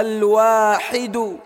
الواحد